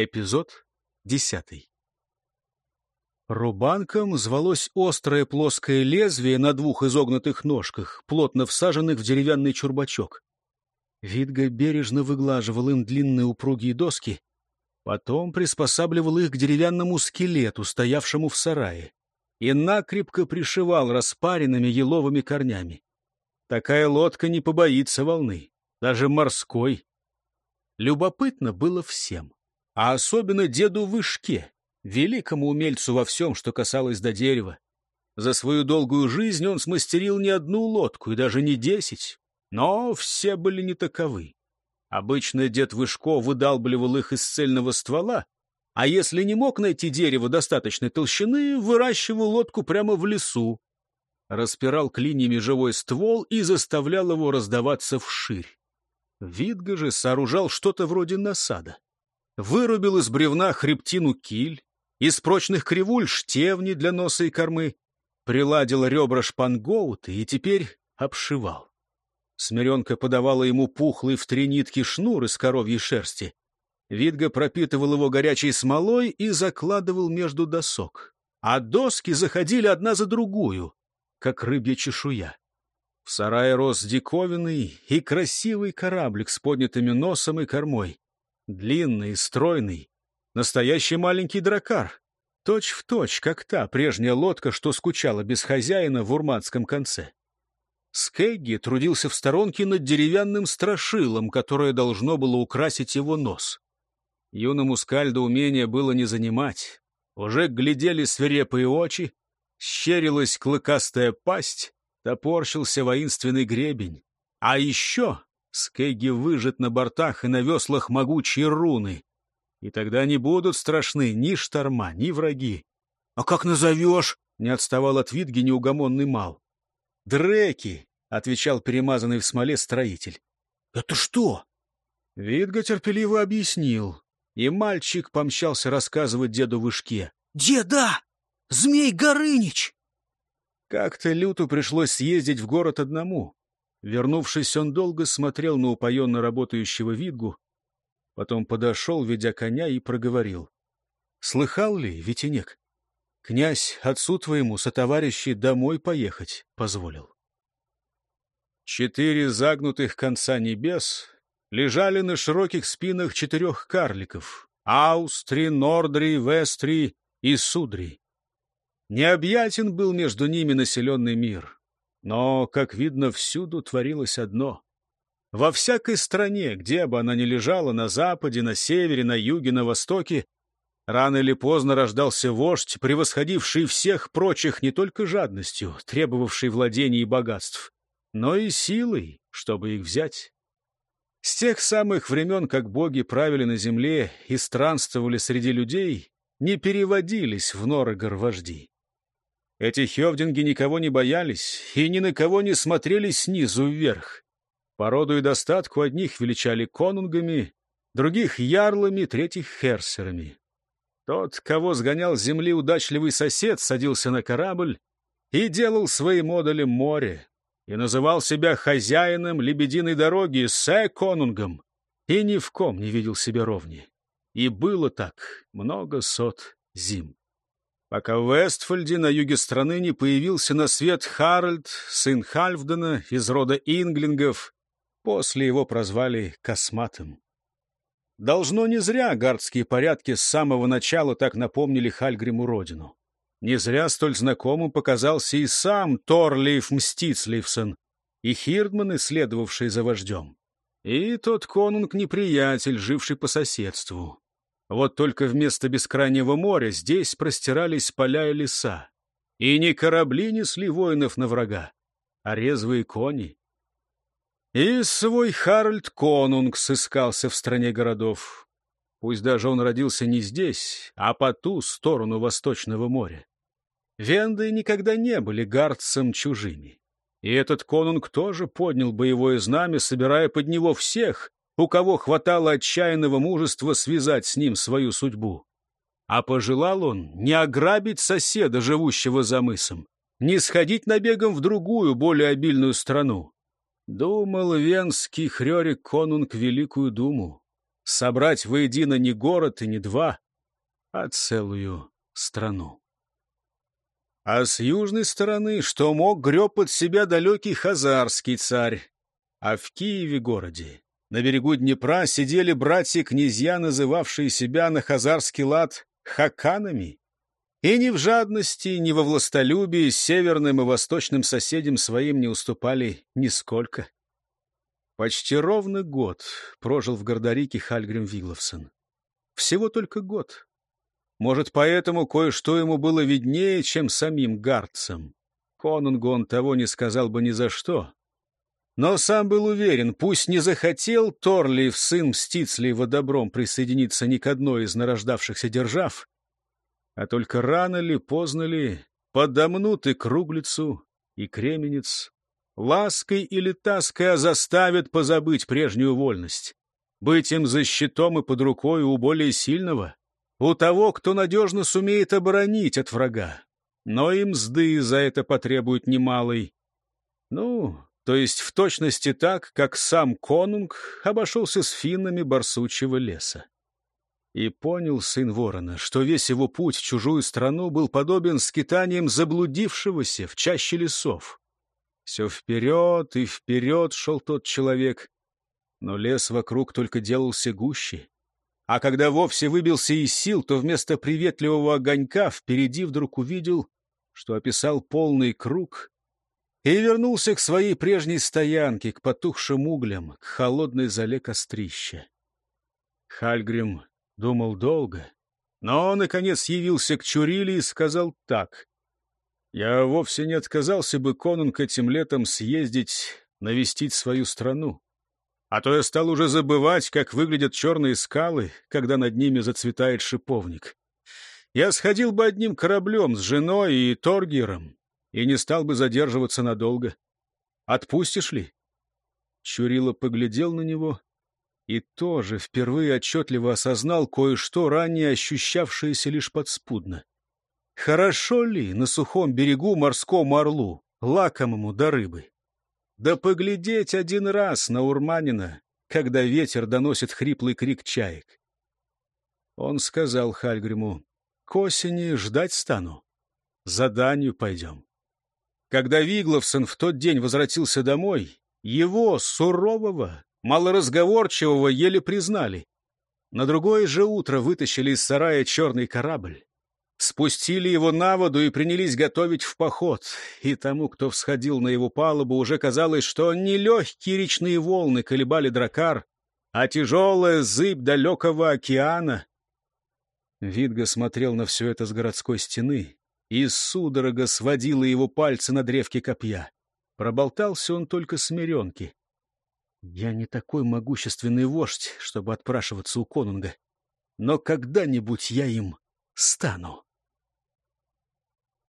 Эпизод десятый. Рубанком звалось острое плоское лезвие на двух изогнутых ножках, плотно всаженных в деревянный чурбачок. Видга бережно выглаживал им длинные упругие доски, потом приспосабливал их к деревянному скелету, стоявшему в сарае, и накрепко пришивал распаренными еловыми корнями. Такая лодка не побоится волны, даже морской. Любопытно было всем, а особенно деду Вышке, великому умельцу во всем, что касалось до дерева. За свою долгую жизнь он смастерил не одну лодку и даже не десять, но все были не таковы. Обычно дед Вышко выдалбливал их из цельного ствола, а если не мог найти дерево достаточной толщины, выращивал лодку прямо в лесу, распирал клиньями живой ствол и заставлял его раздаваться вширь. Видга же сооружал что-то вроде насада. Вырубил из бревна хребтину киль, из прочных кривуль штевни для носа и кормы, приладил ребра шпангоуты и теперь обшивал. Смиренка подавала ему пухлый в три нитки шнур из коровьей шерсти. Видга пропитывал его горячей смолой и закладывал между досок. А доски заходили одна за другую, как рыбья чешуя. В сарае рос диковинный и красивый кораблик с поднятыми носом и кормой. Длинный, стройный, настоящий маленький дракар. Точь в точь, как та прежняя лодка, что скучала без хозяина в урманском конце. Скегги трудился в сторонке над деревянным страшилом, которое должно было украсить его нос. Юному скальду умения было не занимать. Уже глядели свирепые очи, щерилась клыкастая пасть, топорщился воинственный гребень. А еще скеги выжат на бортах и на веслах могучие руны. И тогда не будут страшны ни шторма, ни враги. — А как назовешь? — не отставал от Витги неугомонный Мал. — Дреки, — отвечал перемазанный в смоле строитель. — Это что? Витга терпеливо объяснил, и мальчик помчался рассказывать деду Вышке. — Деда! Змей Горынич! Как-то Люту пришлось съездить в город одному. Вернувшись, он долго смотрел на упоенно работающего Видгу, потом подошел, ведя коня, и проговорил. — Слыхал ли, Витинек? Князь отцу твоему сотоварищи домой поехать позволил. Четыре загнутых конца небес лежали на широких спинах четырех карликов — Аустри, Нордри, Вестри и Судри. Необъятен был между ними населенный мир. Но, как видно, всюду творилось одно. Во всякой стране, где бы она ни лежала, на западе, на севере, на юге, на востоке, рано или поздно рождался вождь, превосходивший всех прочих не только жадностью, требовавший владений и богатств, но и силой, чтобы их взять. С тех самых времен, как боги правили на земле и странствовали среди людей, не переводились в Норогор вожди. Эти хевдинги никого не боялись и ни на кого не смотрели снизу вверх. По роду и достатку одних величали конунгами, других — ярлами, третьих — херсерами. Тот, кого сгонял с земли удачливый сосед, садился на корабль и делал своим одолем море, и называл себя хозяином лебединой дороги, сэ-конунгом, и ни в ком не видел себя ровнее. И было так много сот зим пока в Вестфальде на юге страны не появился на свет Харальд, сын Хальфдена из рода Инглингов. После его прозвали Косматым. Должно не зря гардские порядки с самого начала так напомнили Хальгриму родину. Не зря столь знакомым показался и сам Торлейф Мстицлейфсон, и Хирдманы, следовавшие за вождем, и тот конунг-неприятель, живший по соседству. Вот только вместо бескрайнего моря здесь простирались поля и леса. И не корабли несли воинов на врага, а резвые кони. И свой Харальд Конунг сыскался в стране городов. Пусть даже он родился не здесь, а по ту сторону Восточного моря. Венды никогда не были гардцам чужими. И этот конунг тоже поднял боевое знамя, собирая под него всех, у кого хватало отчаянного мужества связать с ним свою судьбу. А пожелал он не ограбить соседа, живущего за мысом, не сходить набегом в другую, более обильную страну. Думал венский хрёрик конунг Великую Думу. собрать воедино не город и не два, а целую страну. А с южной стороны, что мог, греб под себя далекий хазарский царь. А в Киеве городе, на берегу Днепра, сидели братья-князья, называвшие себя на хазарский лад хаканами. И ни в жадности, ни во властолюбии северным и восточным соседям своим не уступали нисколько. Почти ровно год прожил в Гордарике Хальгрим Вигловсон. Всего только год. Может, поэтому кое-что ему было виднее, чем самим гардцам. Конунгу он того не сказал бы ни за что. Но сам был уверен, пусть не захотел Торлиев сын Мстицлиева добром присоединиться ни к одной из нарождавшихся держав, а только рано ли, поздно ли подомнут и Круглицу, и Кременец, лаской или таской, а заставят позабыть прежнюю вольность, быть им защитом и под рукой у более сильного у того, кто надежно сумеет оборонить от врага. Но и мзды за это потребуют немалой. Ну, то есть в точности так, как сам конунг обошелся с финнами барсучьего леса. И понял сын ворона, что весь его путь в чужую страну был подобен скитаниям заблудившегося в чаще лесов. Все вперед и вперед шел тот человек, но лес вокруг только делался гуще. А когда вовсе выбился из сил, то вместо приветливого огонька впереди вдруг увидел, что описал полный круг и вернулся к своей прежней стоянке, к потухшим углям, к холодной зале кострища. Хальгрим думал долго, но, наконец, явился к Чурили и сказал так. «Я вовсе не отказался бы, конунг, этим летом съездить, навестить свою страну. А то я стал уже забывать, как выглядят черные скалы, когда над ними зацветает шиповник. Я сходил бы одним кораблем с женой и Торгером и не стал бы задерживаться надолго. Отпустишь ли? Чурила поглядел на него и тоже впервые отчетливо осознал кое-что, ранее ощущавшееся лишь подспудно. Хорошо ли на сухом берегу морскому орлу, лакомому до рыбы? Да поглядеть один раз на Урманина, когда ветер доносит хриплый крик чаек. Он сказал Хальгриму, к осени ждать стану. Заданию пойдем. Когда Вигловсон в тот день возвратился домой, его, сурового, малоразговорчивого, еле признали. На другое же утро вытащили из сарая черный корабль. Спустили его на воду и принялись готовить в поход. И тому, кто всходил на его палубу, уже казалось, что не легкие речные волны колебали дракар, а тяжелая зыбь далекого океана. Видга смотрел на все это с городской стены, и судорога сводила его пальцы на древке копья. Проболтался он только с меренки. «Я не такой могущественный вождь, чтобы отпрашиваться у конунга, но когда-нибудь я им стану».